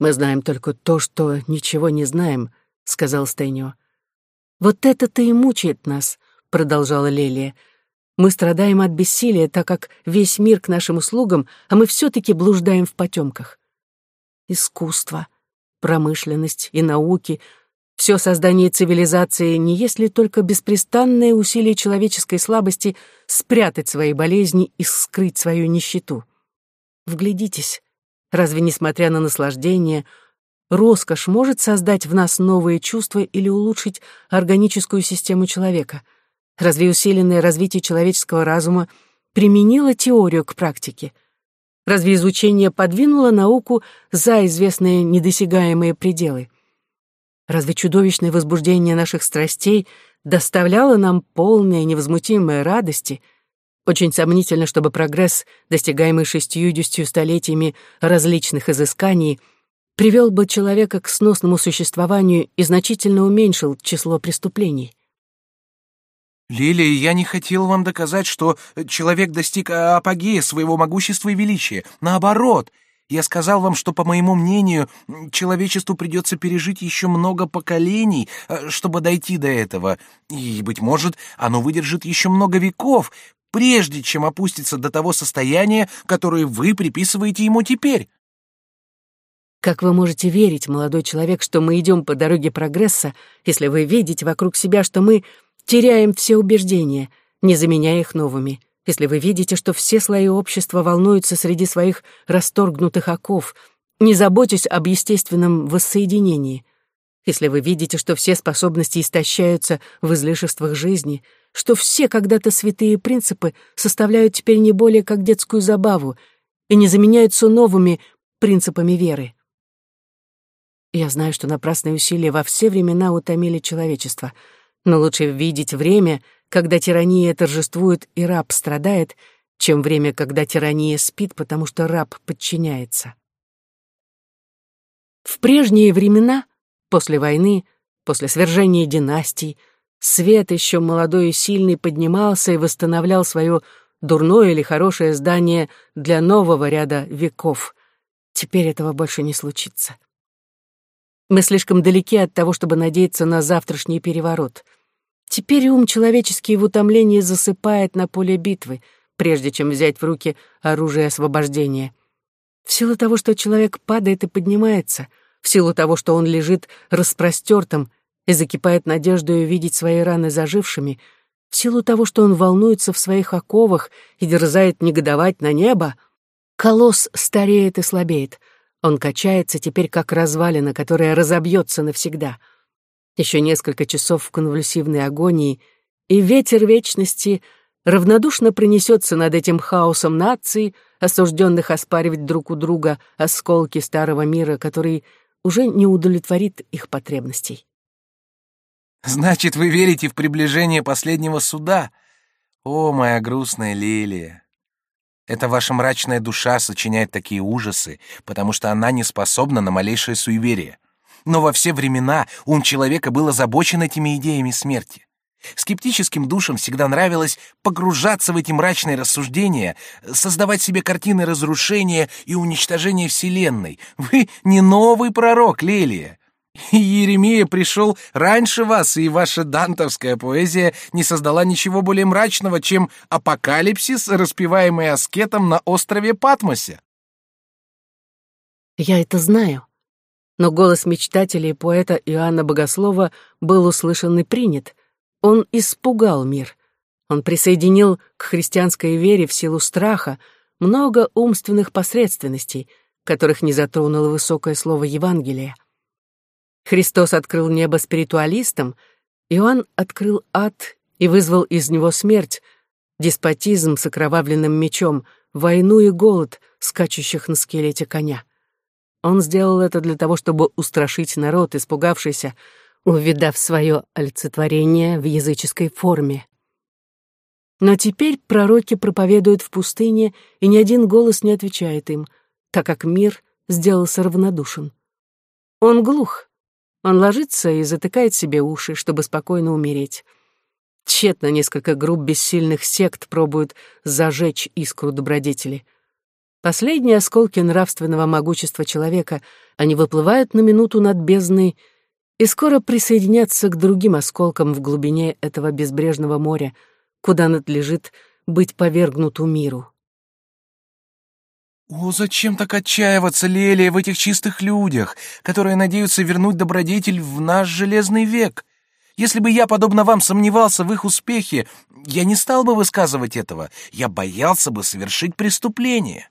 «Мы знаем только то, что ничего не знаем», — сказал Стэньо. «Вот это-то и мучает нас», — продолжала Лелия. «Мы страдаем от бессилия, так как весь мир к нашим услугам, а мы все-таки блуждаем в потемках. Искусство, промышленность и науки — все создание цивилизации не есть ли только беспрестанное усилие человеческой слабости спрятать свои болезни и скрыть свою нищету. Вглядитесь, разве, несмотря на наслаждение, роскошь может создать в нас новые чувства или улучшить органическую систему человека? Разве усиленное развитие человеческого разума применило теорию к практике? Разве изучение подвинуло науку за известные недосягаемые пределы? Разве чудовищное возбуждение наших страстей доставляло нам полные невозмутимые радости? Очень сомнительно, чтобы прогресс, достигаемый шестьюдесятью столетиями различных изысканий, привел бы человека к сносному существованию и значительно уменьшил число преступлений. «Лилия, я не хотел вам доказать, что человек достиг апогея своего могущества и величия. Наоборот, я сказал вам, что, по моему мнению, человечеству придется пережить еще много поколений, э, чтобы дойти до этого, и, быть может, оно выдержит еще много веков, прежде чем опуститься до того состояния, которое вы приписываете ему теперь. Как вы можете верить, молодой человек, что мы идем по дороге прогресса, если вы видите вокруг себя, что мы теряем все убеждения, не заменяя их новыми? если вы видите, что все слои общества волнуются среди своих расторгнутых оков, не заботясь об естественном воссоединении, если вы видите, что все способности истощаются в излишествах жизни, что все когда-то святые принципы составляют теперь не более как детскую забаву и не заменяются новыми принципами веры. Я знаю, что напрасные усилия во все времена утомили человечество, но лучше видеть время — когда тирания торжествует и раб страдает, чем время, когда тирания спит, потому что раб подчиняется. В прежние времена, после войны, после свержения династий, свет еще молодой и сильный поднимался и восстановлял свое дурное или хорошее здание для нового ряда веков. Теперь этого больше не случится. Мы слишком далеки от того, чтобы надеяться на завтрашний переворот — Теперь ум человеческий в утомлении засыпает на поле битвы, прежде чем взять в руки оружие освобождения. В силу того, что человек падает и поднимается, в силу того, что он лежит распростертым и закипает надеждой увидеть свои раны зажившими, в силу того, что он волнуется в своих оковах и дерзает негодовать на небо, колосс стареет и слабеет. Он качается теперь как развалина, которая разобьется навсегда — еще несколько часов в конвульсивной агонии, и ветер вечности равнодушно пронесется над этим хаосом наций, осужденных оспаривать друг у друга осколки старого мира, который уже не удовлетворит их потребностей. «Значит, вы верите в приближение последнего суда? О, моя грустная лилия! Это ваша мрачная душа сочиняет такие ужасы, потому что она не способна на малейшее суеверие но во все времена ум человека был озабочен этими идеями смерти. Скептическим душам всегда нравилось погружаться в эти мрачные рассуждения, создавать себе картины разрушения и уничтожения Вселенной. Вы не новый пророк, Лелия. Еремия пришел раньше вас, и ваша дантовская поэзия не создала ничего более мрачного, чем апокалипсис, распеваемый аскетом на острове Патмосе. Я это знаю но голос мечтателя и поэта Иоанна Богослова был услышан и принят. Он испугал мир. Он присоединил к христианской вере в силу страха много умственных посредственностей, которых не затронуло высокое слово Евангелия. Христос открыл небо спиритуалистам, Иоанн открыл ад и вызвал из него смерть, деспотизм с окровавленным мечом, войну и голод, скачущих на скелете коня. Он сделал это для того, чтобы устрашить народ, испугавшийся, увидав свое олицетворение в языческой форме. Но теперь пророки проповедуют в пустыне, и ни один голос не отвечает им, так как мир сделался равнодушен. Он глух. Он ложится и затыкает себе уши, чтобы спокойно умереть. Тщетно несколько групп бессильных сект пробуют зажечь искру добродетели — Последние осколки нравственного могущества человека, они выплывают на минуту над бездной и скоро присоединятся к другим осколкам в глубине этого безбрежного моря, куда надлежит быть повергнуту миру. «О, зачем так отчаиваться, Лелия, в этих чистых людях, которые надеются вернуть добродетель в наш железный век? Если бы я, подобно вам, сомневался в их успехе, я не стал бы высказывать этого, я боялся бы совершить преступление».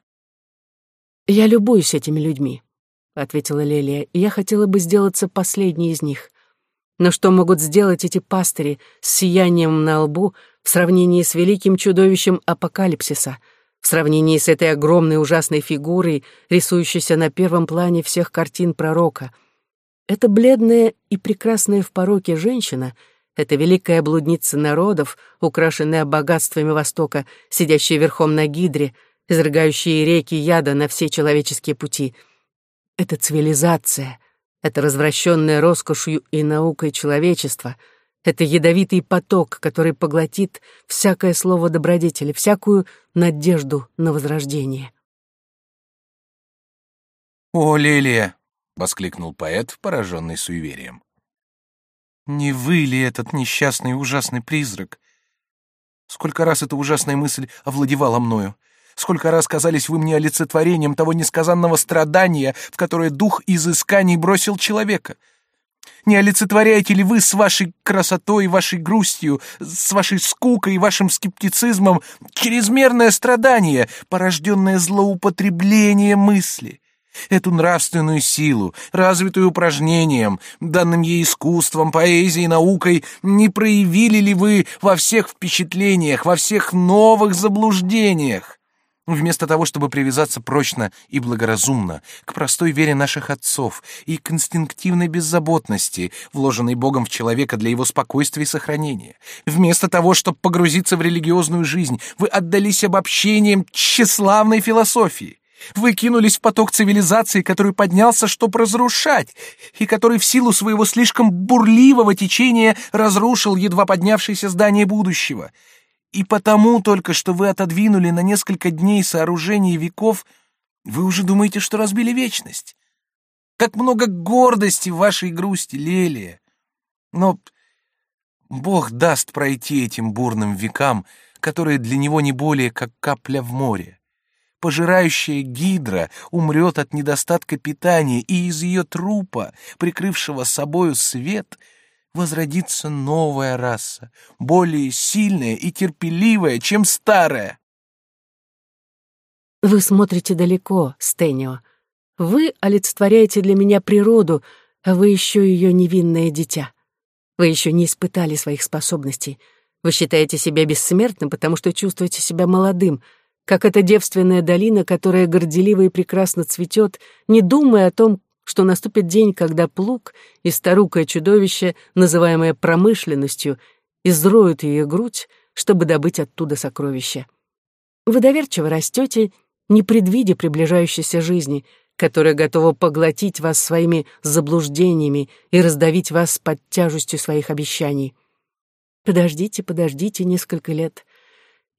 «Я любуюсь этими людьми», — ответила Лелия, — «и я хотела бы сделаться последней из них. Но что могут сделать эти пастыри с сиянием на лбу в сравнении с великим чудовищем апокалипсиса — в сравнении с этой огромной ужасной фигурой, рисующейся на первом плане всех картин пророка. Эта бледная и прекрасная в пороке женщина, эта великая блудница народов, украшенная богатствами Востока, сидящая верхом на гидре, изрыгающая реки яда на все человеческие пути. Это цивилизация, это развращенная роскошью и наукой человечество — это ядовитый поток, который поглотит всякое слово добродетели, всякую надежду на возрождение. «О, Лилия!» — воскликнул поэт, пораженный суеверием. «Не вы ли этот несчастный ужасный призрак? Сколько раз эта ужасная мысль овладевала мною? Сколько раз казались вы мне олицетворением того несказанного страдания, в которое дух изысканий бросил человека?» Не олицетворяете ли вы с вашей красотой, вашей грустью, с вашей скукой и вашим скептицизмом чрезмерное страдание, порожденное злоупотреблением мысли? Эту нравственную силу, развитую упражнением, данным ей искусством, поэзией, наукой, не проявили ли вы во всех впечатлениях, во всех новых заблуждениях? Вместо того, чтобы привязаться прочно и благоразумно к простой вере наших отцов и к инстинктивной беззаботности, вложенной Богом в человека для его спокойствия и сохранения, вместо того, чтобы погрузиться в религиозную жизнь, вы отдались обобщениям тщеславной философии. Вы кинулись в поток цивилизации, который поднялся, чтобы разрушать, и который в силу своего слишком бурливого течения разрушил едва поднявшееся здание будущего — и потому только, что вы отодвинули на несколько дней сооружение веков, вы уже думаете, что разбили вечность. Как много гордости в вашей грусти, Лелия. Но Бог даст пройти этим бурным векам, которые для него не более как капля в море. Пожирающая гидра умрет от недостатка питания, и из ее трупа, прикрывшего собою свет, — возродится новая раса, более сильная и терпеливая, чем старая. Вы смотрите далеко, Стэнио. Вы олицетворяете для меня природу, а вы еще ее невинное дитя. Вы еще не испытали своих способностей. Вы считаете себя бессмертным, потому что чувствуете себя молодым, как эта девственная долина, которая горделиво и прекрасно цветет, не думая о том, что наступит день, когда плуг и старукое чудовище, называемое промышленностью, изроют ее грудь, чтобы добыть оттуда сокровища. Вы доверчиво растете, не предвидя приближающейся жизни, которая готова поглотить вас своими заблуждениями и раздавить вас под тяжестью своих обещаний. Подождите, подождите несколько лет,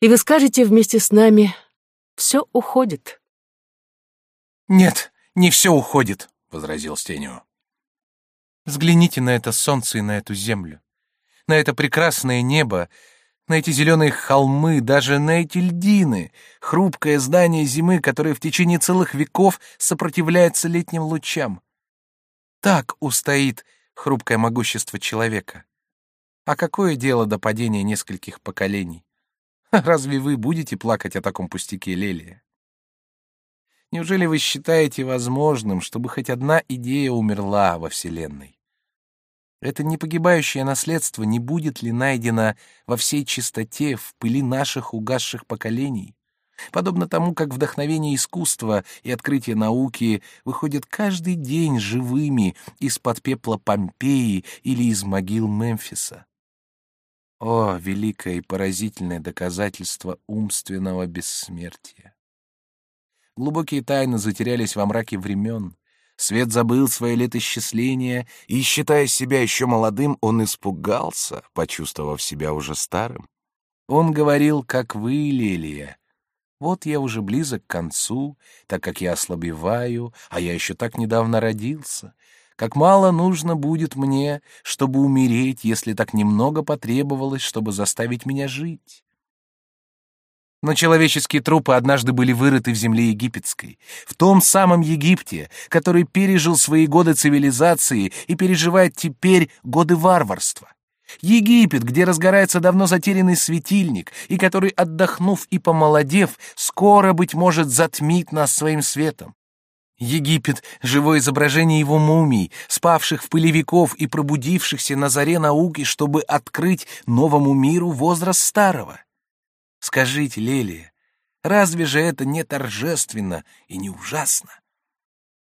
и вы скажете вместе с нами «все уходит». «Нет, не все уходит», — возразил Стенио. «Взгляните на это солнце и на эту землю, на это прекрасное небо, на эти зеленые холмы, даже на эти льдины, хрупкое здание зимы, которое в течение целых веков сопротивляется летним лучам. Так устоит хрупкое могущество человека. А какое дело до падения нескольких поколений? Разве вы будете плакать о таком пустяке, Лелия? Неужели вы считаете возможным, чтобы хоть одна идея умерла во Вселенной? Это непогибающее наследство не будет ли найдено во всей чистоте в пыли наших угасших поколений? Подобно тому, как вдохновение искусства и открытие науки выходят каждый день живыми из-под пепла Помпеи или из могил Мемфиса. О, великое и поразительное доказательство умственного бессмертия! Глубокие тайны затерялись во мраке времен. Свет забыл свое летосчисление, и, считая себя еще молодым, он испугался, почувствовав себя уже старым. Он говорил, как вы, Лелия. Вот я уже близок к концу, так как я ослабеваю, а я еще так недавно родился. Как мало нужно будет мне, чтобы умереть, если так немного потребовалось, чтобы заставить меня жить. Но человеческие трупы однажды были вырыты в земле египетской, в том самом Египте, который пережил свои годы цивилизации и переживает теперь годы варварства. Египет, где разгорается давно затерянный светильник, и который, отдохнув и помолодев, скоро, быть может, затмит нас своим светом. Египет — живое изображение его мумий, спавших в пыли веков и пробудившихся на заре науки, чтобы открыть новому миру возраст старого. Скажите, Лелия, разве же это не торжественно и не ужасно?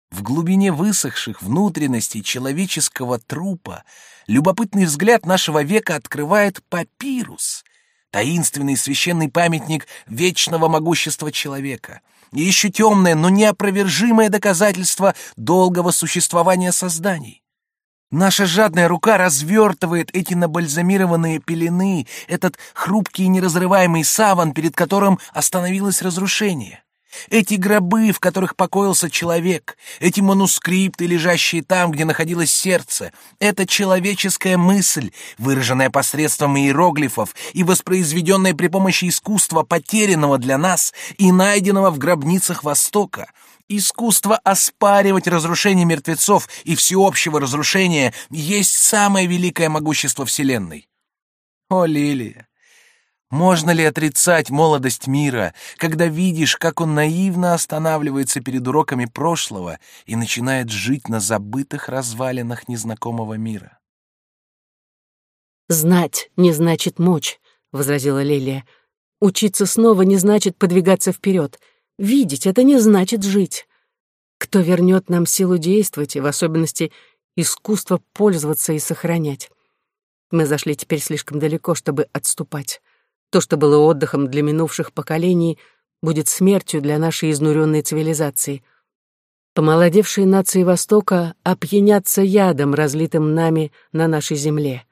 В глубине высохших внутренностей человеческого трупа любопытный взгляд нашего века открывает папирус, таинственный священный памятник вечного могущества человека, и еще темное, но неопровержимое доказательство долгого существования созданий. Наша жадная рука развертывает эти набальзамированные пелены, этот хрупкий и неразрываемый саван, перед которым остановилось разрушение. Эти гробы, в которых покоился человек, эти манускрипты, лежащие там, где находилось сердце, это человеческая мысль, выраженная посредством иероглифов и воспроизведенная при помощи искусства, потерянного для нас и найденного в гробницах Востока, Искусство оспаривать разрушение мертвецов и всеобщего разрушения есть самое великое могущество Вселенной. О, Лилия, можно ли отрицать молодость мира, когда видишь, как он наивно останавливается перед уроками прошлого и начинает жить на забытых развалинах незнакомого мира? «Знать не значит мочь», — возразила Лилия. «Учиться снова не значит подвигаться вперед. Видеть — это не значит жить. Кто вернет нам силу действовать, и в особенности искусство пользоваться и сохранять? Мы зашли теперь слишком далеко, чтобы отступать. То, что было отдыхом для минувших поколений, будет смертью для нашей изнуренной цивилизации. Помолодевшие нации Востока опьянятся ядом, разлитым нами на нашей земле.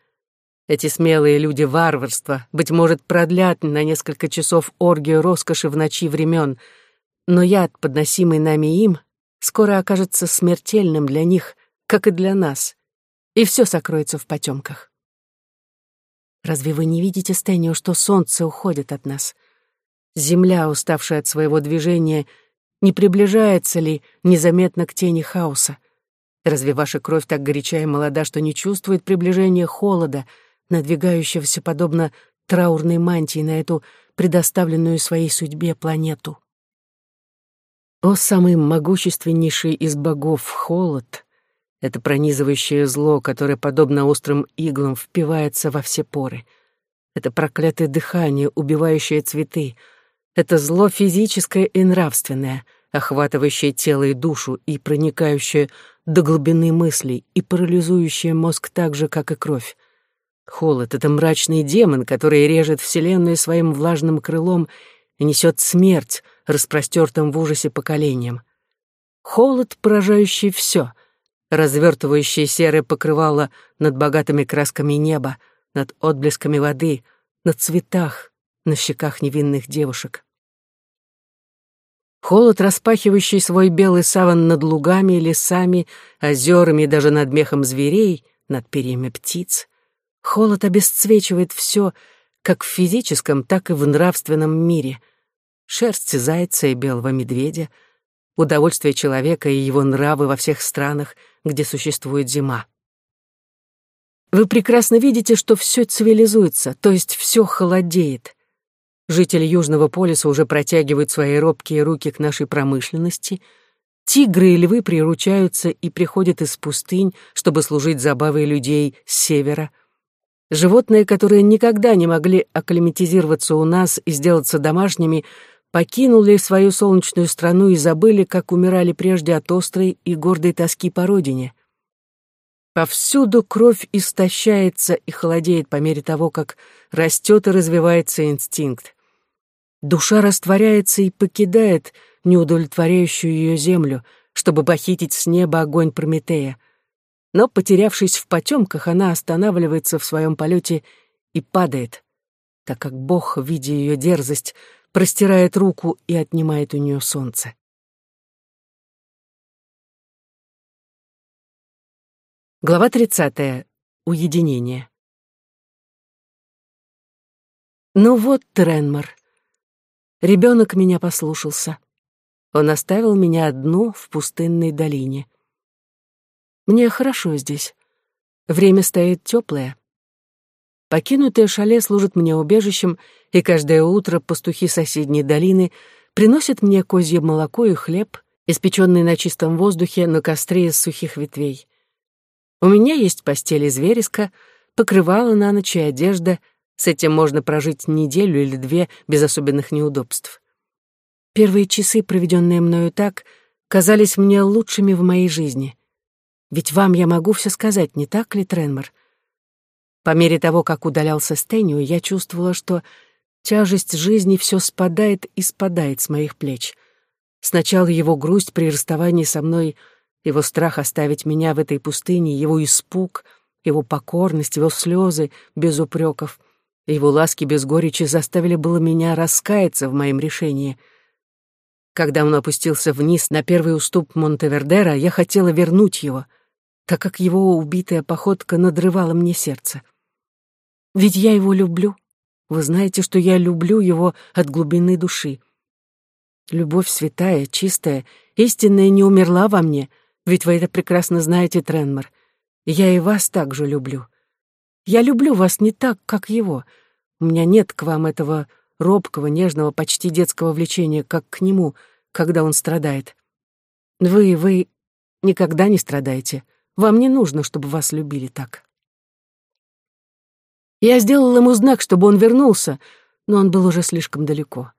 Эти смелые люди варварства, быть может, продлят на несколько часов оргию роскоши в ночи времен, но яд, подносимый нами им, скоро окажется смертельным для них, как и для нас, и все сокроется в потемках. Разве вы не видите, Стэнио, что солнце уходит от нас? Земля, уставшая от своего движения, не приближается ли незаметно к тени хаоса? Разве ваша кровь так горяча и молода, что не чувствует приближения холода, надвигающегося подобно траурной мантии на эту предоставленную своей судьбе планету? О, самый могущественнейший из богов холод! Это пронизывающее зло, которое, подобно острым иглам, впивается во все поры. Это проклятое дыхание, убивающее цветы. Это зло физическое и нравственное, охватывающее тело и душу и проникающее до глубины мыслей и парализующее мозг так же, как и кровь. Холод — это мрачный демон, который режет Вселенную своим влажным крылом и несет смерть распростертым в ужасе поколениям. Холод, поражающий все — развертывающее серое покрывало над богатыми красками неба, над отблесками воды, на цветах, на щеках невинных девушек. Холод, распахивающий свой белый саван над лугами, лесами, озерами и даже над мехом зверей, над перьями птиц. Холод обесцвечивает все, как в физическом, так и в нравственном мире. Шерсть зайца и белого медведя, удовольствие человека и его нравы во всех странах — где существует зима. Вы прекрасно видите, что все цивилизуется, то есть все холодеет. Жители Южного полюса уже протягивают свои робкие руки к нашей промышленности. Тигры и львы приручаются и приходят из пустынь, чтобы служить забавой людей с севера. Животные, которые никогда не могли акклиматизироваться у нас и сделаться домашними, покинули свою солнечную страну и забыли, как умирали прежде от острой и гордой тоски по родине. Повсюду кровь истощается и холодеет по мере того, как растет и развивается инстинкт. Душа растворяется и покидает неудовлетворяющую ее землю, чтобы похитить с неба огонь Прометея. Но, потерявшись в потемках, она останавливается в своем полете и падает, так как Бог, видя ее дерзость, простирает руку и отнимает у нее солнце. Глава 30. Уединение. Ну вот, Тренмор. Ребенок меня послушался. Он оставил меня одну в пустынной долине. Мне хорошо здесь. Время стоит теплое. Покинутое шале служит мне убежищем, и каждое утро пастухи соседней долины приносят мне козье молоко и хлеб, испеченный на чистом воздухе на костре из сухих ветвей. У меня есть постель из вереска, покрывало на ночь и одежда. С этим можно прожить неделю или две без особенных неудобств. Первые часы, проведенные мною так, казались мне лучшими в моей жизни. Ведь вам я могу все сказать, не так ли, Тренмор? По мере того, как удалялся Стэнио, я чувствовала, что тяжесть жизни все спадает и спадает с моих плеч. Сначала его грусть при расставании со мной, его страх оставить меня в этой пустыне, его испуг, его покорность, его слезы без упреков, его ласки без горечи заставили было меня раскаяться в моем решении. Когда он опустился вниз на первый уступ Монтевердера, я хотела вернуть его, так как его убитая походка надрывала мне сердце. Ведь я его люблю. Вы знаете, что я люблю его от глубины души. Любовь святая, чистая, истинная не умерла во мне, ведь вы это прекрасно знаете, Тренмор. Я и вас также люблю. Я люблю вас не так, как его. У меня нет к вам этого робкого, нежного, почти детского влечения, как к нему, когда он страдает. Вы, вы никогда не страдаете. Вам не нужно, чтобы вас любили так. Я сделал ему знак, чтобы он вернулся, но он был уже слишком далеко.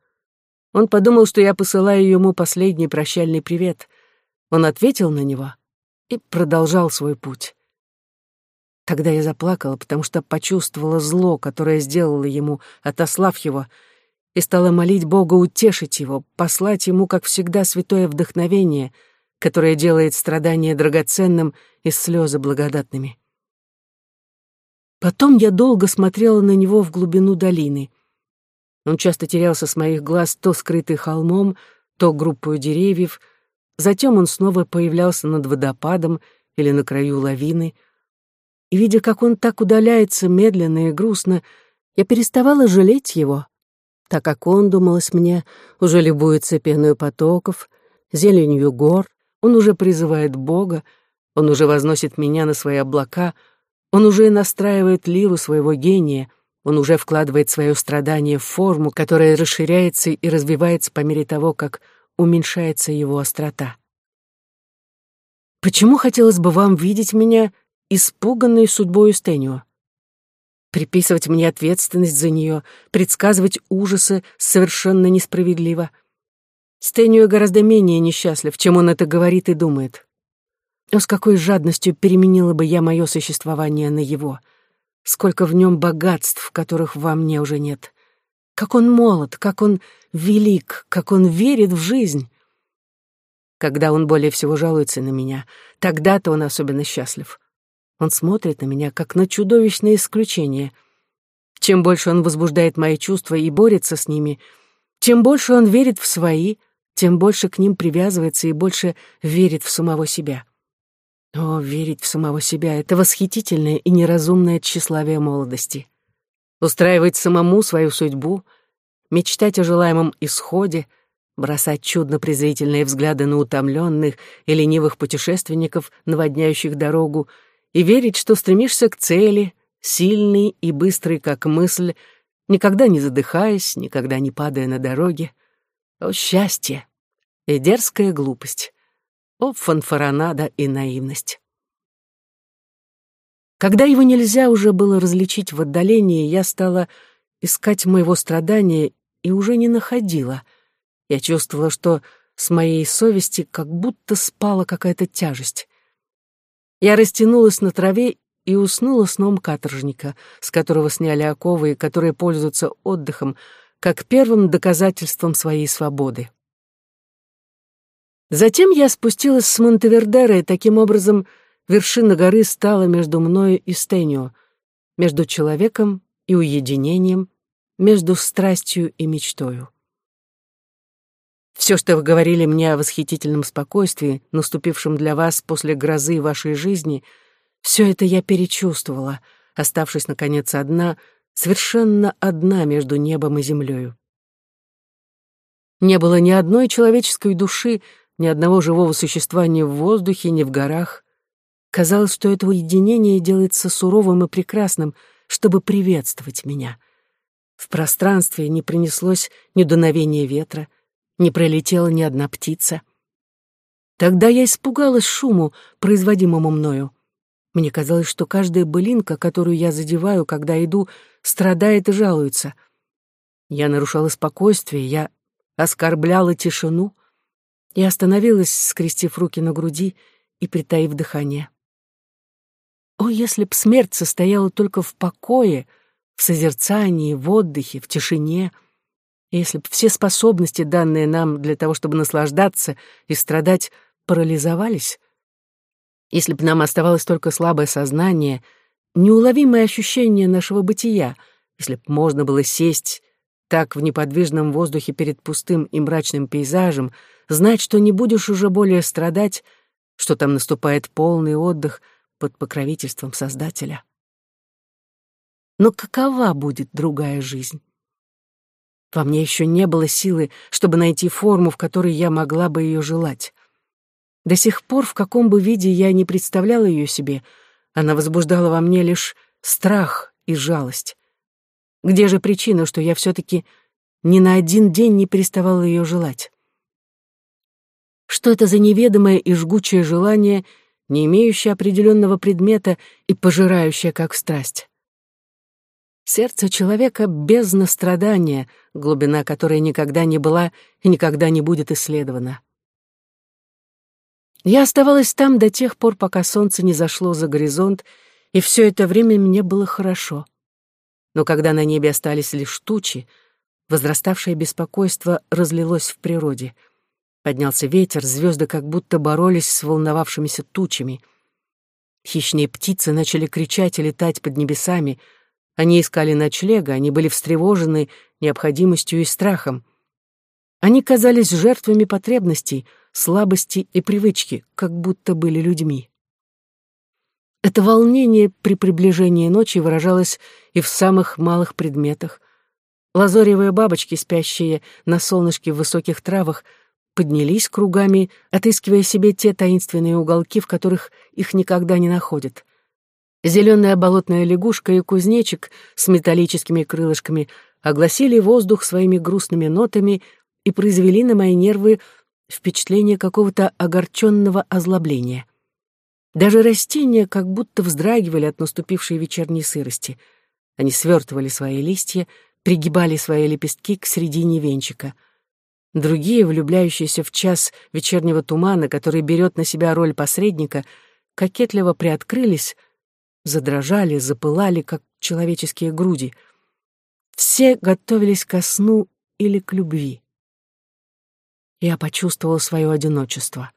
Он подумал, что я посылаю ему последний прощальный привет. Он ответил на него и продолжал свой путь. Тогда я заплакала, потому что почувствовала зло, которое сделала ему, отослав его, и стала молить Бога утешить его, послать ему, как всегда, святое вдохновение, которое делает страдания драгоценным и слезы благодатными. Потом я долго смотрела на него в глубину долины. Он часто терялся с моих глаз то скрытый холмом, то группой деревьев. Затем он снова появлялся над водопадом или на краю лавины. И, видя, как он так удаляется медленно и грустно, я переставала жалеть его, так как он, думалось мне, уже любуется пеной потоков, зеленью гор, он уже призывает Бога, он уже возносит меня на свои облака — он уже настраивает лиру своего гения, он уже вкладывает свое страдание в форму, которая расширяется и развивается по мере того, как уменьшается его острота. Почему хотелось бы вам видеть меня испуганной судьбой Стэнио? Приписывать мне ответственность за нее, предсказывать ужасы совершенно несправедливо. Стэнио гораздо менее несчастлив, чем он это говорит и думает. О, с какой жадностью переменила бы я мое существование на его. Сколько в нем богатств, которых во мне уже нет. Как он молод, как он велик, как он верит в жизнь. Когда он более всего жалуется на меня, тогда-то он особенно счастлив. Он смотрит на меня, как на чудовищное исключение. Чем больше он возбуждает мои чувства и борется с ними, чем больше он верит в свои, тем больше к ним привязывается и больше верит в самого себя. О, верить в самого себя — это восхитительное и неразумное тщеславие молодости. Устраивать самому свою судьбу, мечтать о желаемом исходе, бросать чудно-презрительные взгляды на утомленных и ленивых путешественников, наводняющих дорогу, и верить, что стремишься к цели, сильный и быстрый, как мысль, никогда не задыхаясь, никогда не падая на дороге. О, счастье! И дерзкая глупость! О, фанфаронада и наивность! Когда его нельзя уже было различить в отдалении, я стала искать моего страдания и уже не находила. Я чувствовала, что с моей совести как будто спала какая-то тяжесть. Я растянулась на траве и уснула сном каторжника, с которого сняли оковы и которые пользуются отдыхом, как первым доказательством своей свободы. Затем я спустилась с Монтевердера, и таким образом вершина горы стала между мною и Стенио, между человеком и уединением, между страстью и мечтою. Все, что вы говорили мне о восхитительном спокойствии, наступившем для вас после грозы вашей жизни, все это я перечувствовала, оставшись, наконец, одна, совершенно одна между небом и землею. Не было ни одной человеческой души, ни одного живого существа ни в воздухе, ни в горах. Казалось, что это уединение делается суровым и прекрасным, чтобы приветствовать меня. В пространстве не принеслось ни дуновения ветра, не пролетела ни одна птица. Тогда я испугалась шуму, производимому мною. Мне казалось, что каждая былинка, которую я задеваю, когда иду, страдает и жалуется. Я нарушала спокойствие, я оскорбляла тишину. Я остановилась, скрестив руки на груди и притаив дыхание. О, если б смерть состояла только в покое, в созерцании, в отдыхе, в тишине, если б все способности, данные нам для того, чтобы наслаждаться и страдать, парализовались, если б нам оставалось только слабое сознание, неуловимое ощущение нашего бытия, если б можно было сесть так в неподвижном воздухе перед пустым и мрачным пейзажем, знать, что не будешь уже более страдать, что там наступает полный отдых под покровительством Создателя. Но какова будет другая жизнь? Во мне еще не было силы, чтобы найти форму, в которой я могла бы ее желать. До сих пор, в каком бы виде я не представляла ее себе, она возбуждала во мне лишь страх и жалость. Где же причина, что я все-таки ни на один день не переставала ее желать? Что это за неведомое и жгучее желание, не имеющее определенного предмета и пожирающее как страсть? Сердце человека без настрадания, глубина которой никогда не была и никогда не будет исследована. Я оставалась там до тех пор, пока солнце не зашло за горизонт, и все это время мне было хорошо. Но когда на небе остались лишь тучи, возраставшее беспокойство разлилось в природе. Поднялся ветер, звезды как будто боролись с волновавшимися тучами. Хищные птицы начали кричать и летать под небесами. Они искали ночлега, они были встревожены необходимостью и страхом. Они казались жертвами потребностей — слабости и привычки, как будто были людьми. Это волнение при приближении ночи выражалось и в самых малых предметах. Лазоревые бабочки, спящие на солнышке в высоких травах, поднялись кругами, отыскивая себе те таинственные уголки, в которых их никогда не находят. Зеленая болотная лягушка и кузнечик с металлическими крылышками огласили воздух своими грустными нотами и произвели на мои нервы впечатление какого-то огорченного озлобления. Даже растения как будто вздрагивали от наступившей вечерней сырости. Они свертывали свои листья, пригибали свои лепестки к середине венчика. Другие, влюбляющиеся в час вечернего тумана, который берет на себя роль посредника, кокетливо приоткрылись, задрожали, запылали, как человеческие груди. Все готовились ко сну или к любви я почувствовал свое одиночество.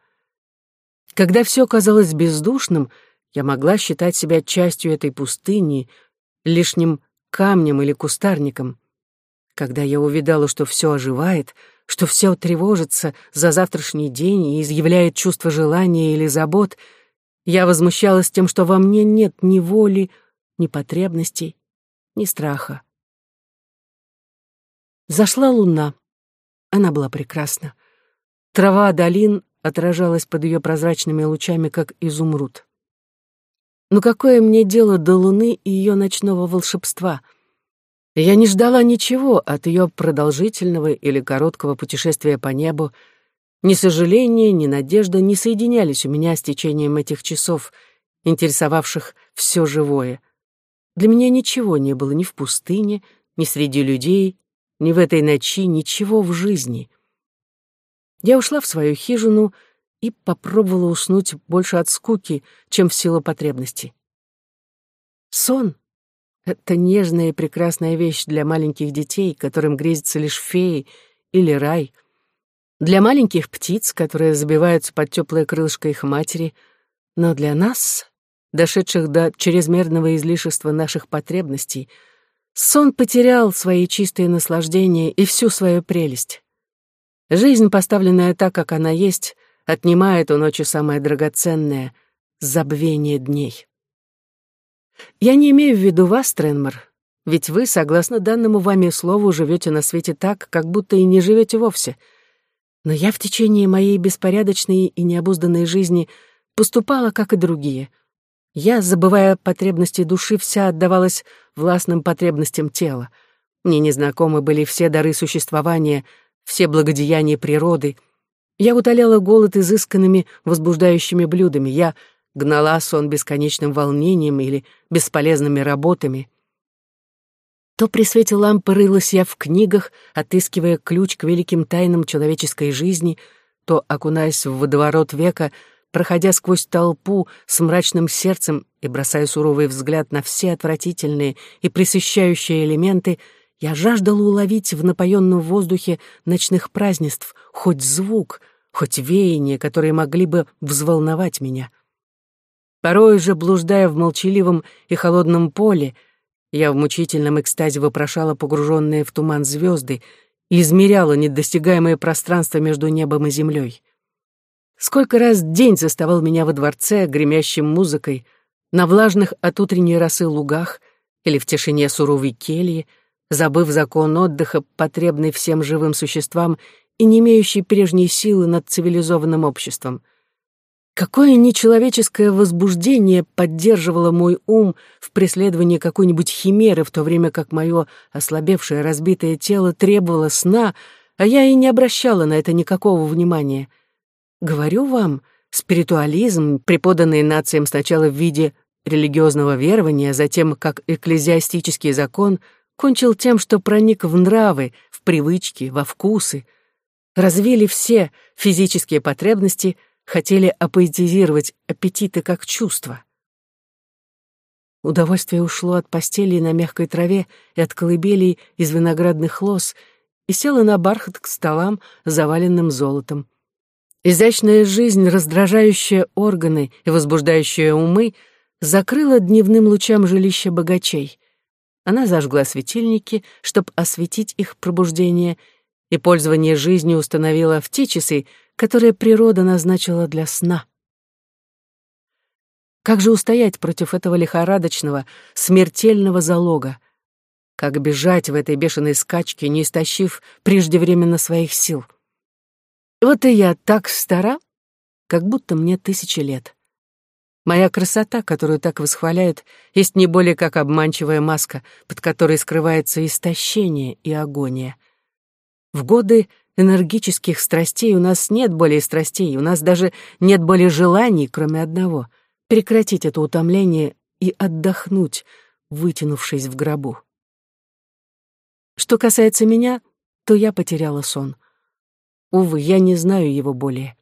Когда все казалось бездушным, я могла считать себя частью этой пустыни, лишним камнем или кустарником. Когда я увидала, что все оживает, что все тревожится за завтрашний день и изъявляет чувство желания или забот, я возмущалась тем, что во мне нет ни воли, ни потребностей, ни страха. Зашла луна. Она была прекрасна. Трава долин отражалась под ее прозрачными лучами, как изумруд. Но какое мне дело до луны и ее ночного волшебства? Я не ждала ничего от ее продолжительного или короткого путешествия по небу. Ни сожаления, ни надежда не соединялись у меня с течением этих часов, интересовавших все живое. Для меня ничего не было ни в пустыне, ни среди людей, ни в этой ночи, ничего в жизни. Я ушла в свою хижину и попробовала уснуть больше от скуки, чем в силу потребности. Сон — это нежная и прекрасная вещь для маленьких детей, которым грезится лишь феи или рай, для маленьких птиц, которые забиваются под теплое крылышко их матери, но для нас, дошедших до чрезмерного излишества наших потребностей, сон потерял свои чистые наслаждения и всю свою прелесть. Жизнь, поставленная так, как она есть, отнимает у ночи самое драгоценное — забвение дней. Я не имею в виду вас, Тренмор, ведь вы, согласно данному вами слову, живете на свете так, как будто и не живете вовсе. Но я в течение моей беспорядочной и необузданной жизни поступала, как и другие. Я, забывая потребности души, вся отдавалась властным потребностям тела. Мне незнакомы были все дары существования, все благодеяния природы. Я утоляла голод изысканными, возбуждающими блюдами. Я гнала сон бесконечным волнением или бесполезными работами. То при свете лампы рылась я в книгах, отыскивая ключ к великим тайнам человеческой жизни, то, окунаясь в водоворот века, проходя сквозь толпу с мрачным сердцем и бросая суровый взгляд на все отвратительные и пресыщающие элементы, я жаждала уловить в напоенном воздухе ночных празднеств хоть звук, хоть веяние, которые могли бы взволновать меня. Порой же, блуждая в молчаливом и холодном поле, я в мучительном экстазе вопрошала погруженные в туман звезды и измеряла недостигаемое пространство между небом и землей. Сколько раз день заставал меня во дворце, гремящим музыкой, на влажных от утренней росы лугах или в тишине суровой кельи, забыв закон отдыха, потребный всем живым существам и не имеющий прежней силы над цивилизованным обществом — Какое нечеловеческое возбуждение поддерживало мой ум в преследовании какой-нибудь химеры, в то время как мое ослабевшее, разбитое тело требовало сна, а я и не обращала на это никакого внимания. Говорю вам, спиритуализм, преподанный нациям сначала в виде религиозного верования, затем как экклезиастический закон, кончил тем, что проник в нравы, в привычки, во вкусы, развили все физические потребности — хотели апоэтизировать аппетиты как чувство. Удовольствие ушло от постели на мягкой траве и от колыбелей из виноградных лоз и село на бархат к столам, заваленным золотом. Изящная жизнь, раздражающая органы и возбуждающая умы, закрыла дневным лучам жилища богачей. Она зажгла светильники, чтобы осветить их пробуждение, и пользование жизнью установила в те часы, которое природа назначила для сна. Как же устоять против этого лихорадочного, смертельного залога? Как бежать в этой бешеной скачке, не истощив преждевременно своих сил? Вот и я так стара, как будто мне тысячи лет. Моя красота, которую так восхваляют, есть не более как обманчивая маска, под которой скрывается истощение и агония. В годы энергических страстей у нас нет более страстей, у нас даже нет более желаний, кроме одного — прекратить это утомление и отдохнуть, вытянувшись в гробу. Что касается меня, то я потеряла сон. Увы, я не знаю его более.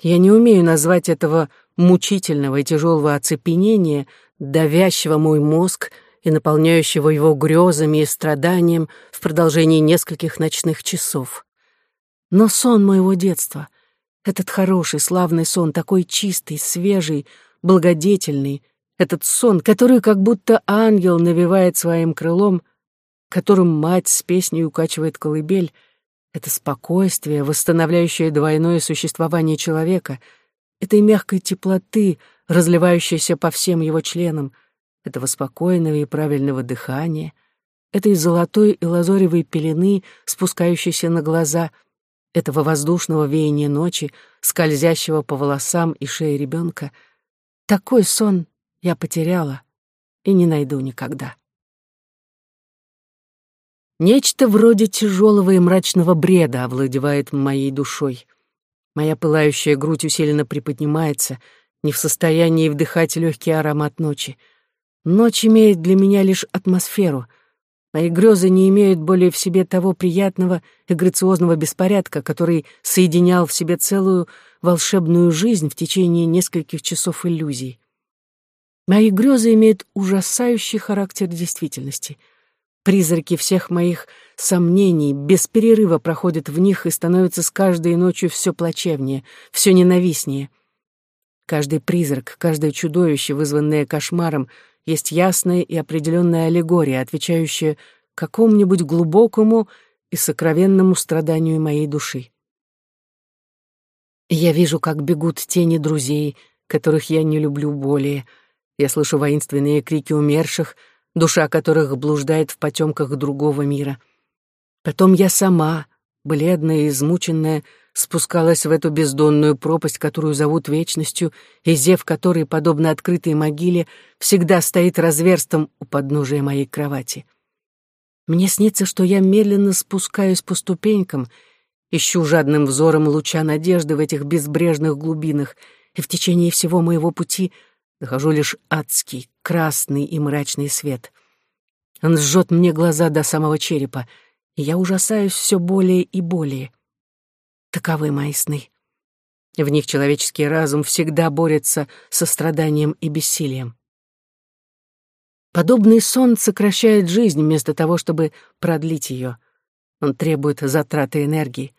Я не умею назвать этого мучительного и тяжелого оцепенения, давящего мой мозг и наполняющего его грезами и страданием в продолжении нескольких ночных часов. Но сон моего детства, этот хороший, славный сон, такой чистый, свежий, благодетельный, этот сон, который как будто ангел навевает своим крылом, которым мать с песней укачивает колыбель, это спокойствие, восстановляющее двойное существование человека, этой мягкой теплоты, разливающейся по всем его членам, этого спокойного и правильного дыхания, этой золотой и лазоревой пелены, спускающейся на глаза — этого воздушного веяния ночи, скользящего по волосам и шее ребенка, такой сон я потеряла и не найду никогда. Нечто вроде тяжелого и мрачного бреда овладевает моей душой. Моя пылающая грудь усиленно приподнимается, не в состоянии вдыхать легкий аромат ночи. Ночь имеет для меня лишь атмосферу — Мои грезы не имеют более в себе того приятного и грациозного беспорядка, который соединял в себе целую волшебную жизнь в течение нескольких часов иллюзий. Мои грезы имеют ужасающий характер действительности. Призраки всех моих сомнений без перерыва проходят в них и становятся с каждой ночью все плачевнее, все ненавистнее. Каждый призрак, каждое чудовище, вызванное кошмаром, есть ясная и определенная аллегория, отвечающая какому-нибудь глубокому и сокровенному страданию моей души. Я вижу, как бегут тени друзей, которых я не люблю более. Я слышу воинственные крики умерших, душа которых блуждает в потемках другого мира. Потом я сама, бледная и измученная, спускалась в эту бездонную пропасть, которую зовут вечностью, и зев которой, подобно открытой могиле, всегда стоит разверстом у подножия моей кровати. Мне снится, что я медленно спускаюсь по ступенькам, ищу жадным взором луча надежды в этих безбрежных глубинах, и в течение всего моего пути нахожу лишь адский, красный и мрачный свет. Он сжет мне глаза до самого черепа, и я ужасаюсь все более и более. Таковы мои сны. В них человеческий разум всегда борется со страданием и бессилием. Подобный сон сокращает жизнь вместо того, чтобы продлить ее. Он требует затраты энергии.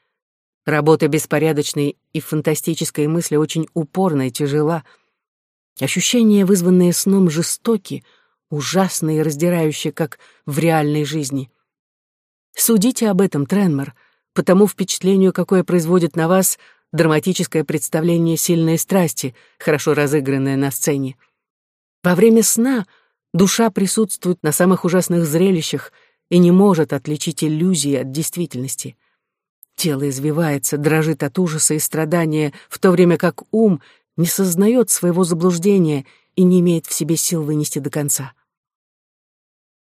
Работа беспорядочной и фантастической мысли очень упорна и тяжела. Ощущения, вызванные сном, жестоки, ужасные и раздирающие, как в реальной жизни. Судите об этом, Тренмор, по тому впечатлению, какое производит на вас драматическое представление сильной страсти, хорошо разыгранное на сцене. Во время сна душа присутствует на самых ужасных зрелищах и не может отличить иллюзии от действительности. Тело извивается, дрожит от ужаса и страдания, в то время как ум не сознает своего заблуждения и не имеет в себе сил вынести до конца.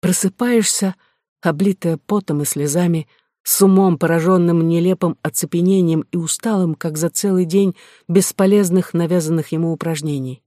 Просыпаешься, облитая потом и слезами, с умом, пораженным нелепым оцепенением и усталым, как за целый день бесполезных навязанных ему упражнений.